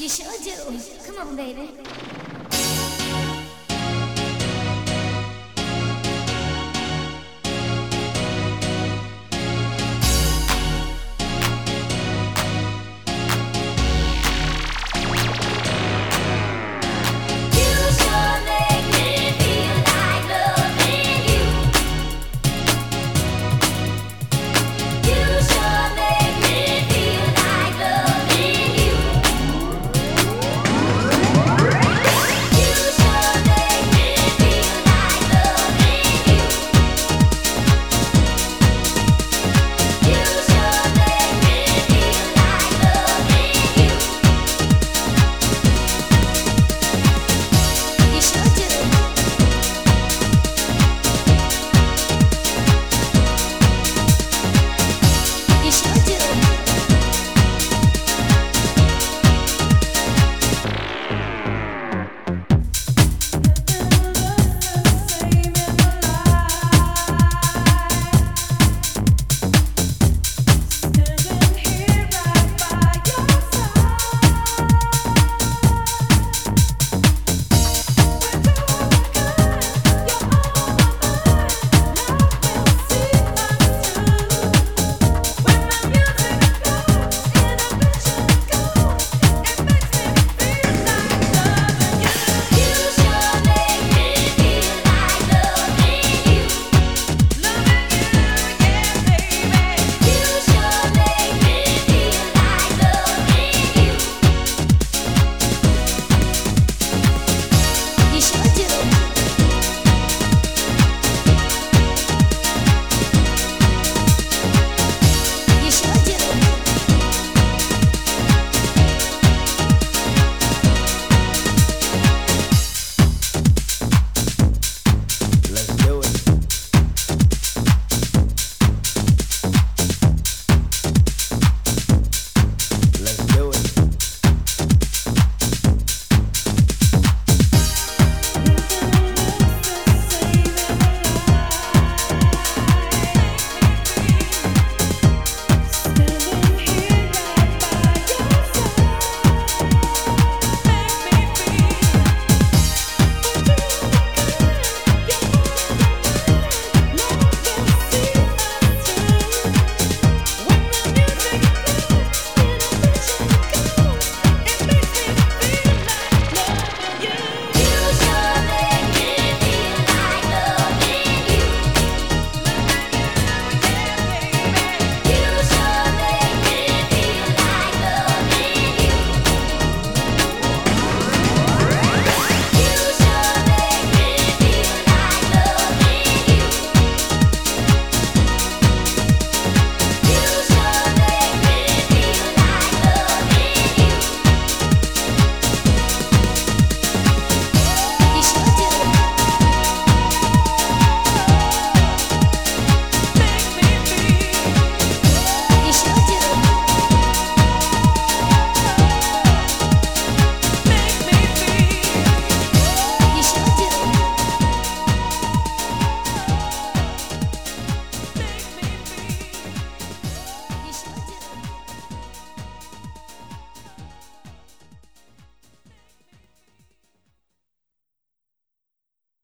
You sure do. Come on, baby.